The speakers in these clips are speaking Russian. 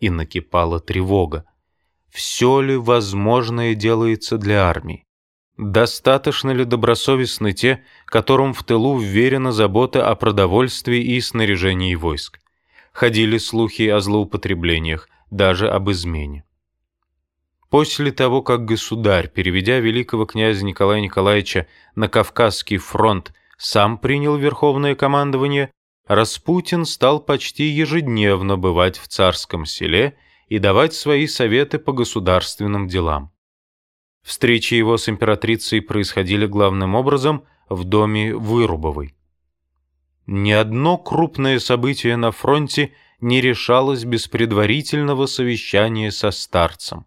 и накипала тревога. Все ли возможное делается для армии? Достаточно ли добросовестны те, которым в тылу вверена забота о продовольствии и снаряжении войск? Ходили слухи о злоупотреблениях, даже об измене. После того, как государь, переведя великого князя Николая Николаевича на Кавказский фронт, сам принял верховное командование, Распутин стал почти ежедневно бывать в царском селе и давать свои советы по государственным делам. Встречи его с императрицей происходили главным образом в доме Вырубовой. Ни одно крупное событие на фронте не решалось без предварительного совещания со старцем.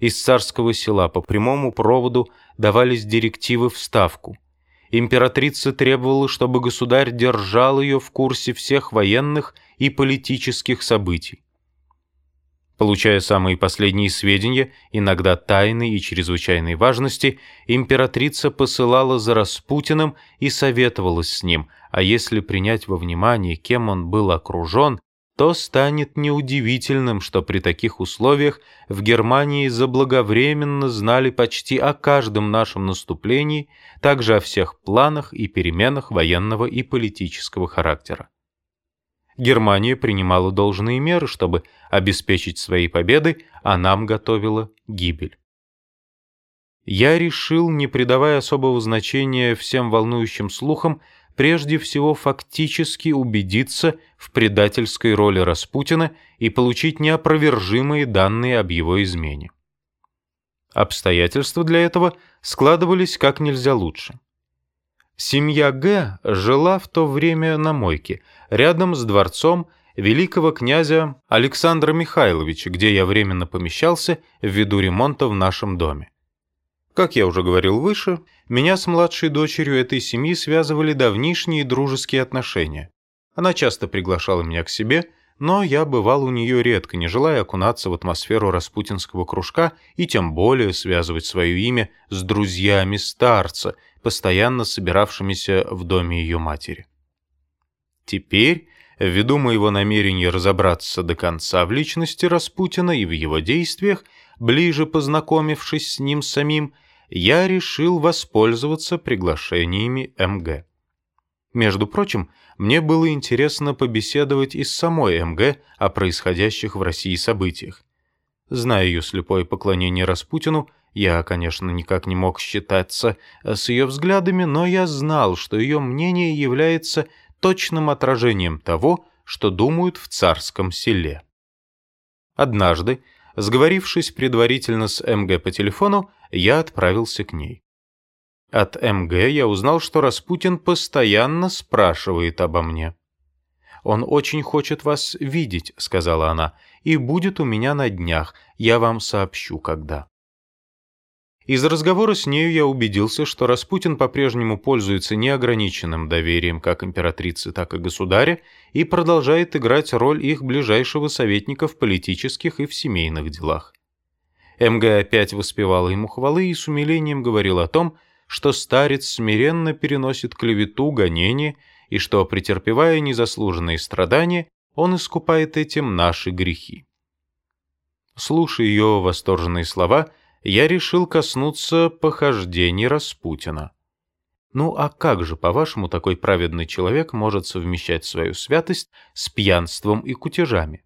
Из царского села по прямому проводу давались директивы в Ставку – императрица требовала, чтобы государь держал ее в курсе всех военных и политических событий. Получая самые последние сведения, иногда тайной и чрезвычайной важности, императрица посылала за Распутиным и советовалась с ним, а если принять во внимание, кем он был окружен, то станет неудивительным, что при таких условиях в Германии заблаговременно знали почти о каждом нашем наступлении, также о всех планах и переменах военного и политического характера. Германия принимала должные меры, чтобы обеспечить свои победы, а нам готовила гибель. Я решил, не придавая особого значения всем волнующим слухам, прежде всего фактически убедиться в предательской роли Распутина и получить неопровержимые данные об его измене. Обстоятельства для этого складывались как нельзя лучше. Семья Г. жила в то время на мойке, рядом с дворцом великого князя Александра Михайловича, где я временно помещался ввиду ремонта в нашем доме. Как я уже говорил выше, меня с младшей дочерью этой семьи связывали давнишние дружеские отношения. Она часто приглашала меня к себе, но я бывал у нее редко, не желая окунаться в атмосферу распутинского кружка и тем более связывать свое имя с друзьями старца, постоянно собиравшимися в доме ее матери. Теперь, ввиду моего намерения разобраться до конца в личности Распутина и в его действиях, ближе познакомившись с ним самим, я решил воспользоваться приглашениями МГ. Между прочим, мне было интересно побеседовать и с самой МГ о происходящих в России событиях. Зная ее слепое поклонение Распутину, я, конечно, никак не мог считаться с ее взглядами, но я знал, что ее мнение является точным отражением того, что думают в царском селе. Однажды, Сговорившись предварительно с МГ по телефону, я отправился к ней. От МГ я узнал, что Распутин постоянно спрашивает обо мне. «Он очень хочет вас видеть», — сказала она, — «и будет у меня на днях, я вам сообщу, когда». Из разговора с нею я убедился, что Распутин по-прежнему пользуется неограниченным доверием как императрицы, так и государя и продолжает играть роль их ближайшего советника в политических и в семейных делах. МГ опять воспевала ему хвалы и с умилением говорил о том, что старец смиренно переносит клевету, гонение, и что, претерпевая незаслуженные страдания, он искупает этим наши грехи. Слушая ее восторженные слова, я решил коснуться похождений Распутина. Ну а как же, по-вашему, такой праведный человек может совмещать свою святость с пьянством и кутежами?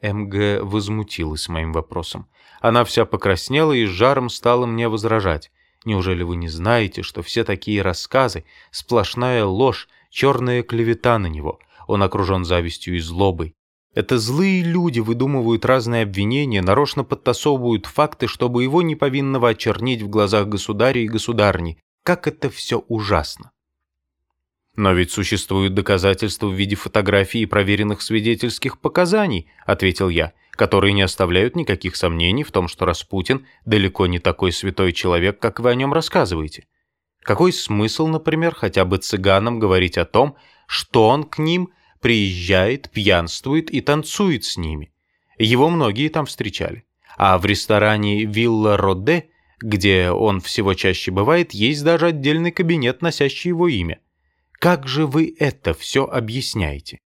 МГ возмутилась моим вопросом. Она вся покраснела и с жаром стала мне возражать. Неужели вы не знаете, что все такие рассказы — сплошная ложь, черная клевета на него? Он окружен завистью и злобой. Это злые люди выдумывают разные обвинения, нарочно подтасовывают факты, чтобы его неповинного очернить в глазах государя и государни. Как это все ужасно. Но ведь существуют доказательства в виде фотографий и проверенных свидетельских показаний, ответил я, которые не оставляют никаких сомнений в том, что Распутин далеко не такой святой человек, как вы о нем рассказываете. Какой смысл, например, хотя бы цыганам говорить о том, что он к ним приезжает, пьянствует и танцует с ними. Его многие там встречали. А в ресторане «Вилла Роде», где он всего чаще бывает, есть даже отдельный кабинет, носящий его имя. Как же вы это все объясняете?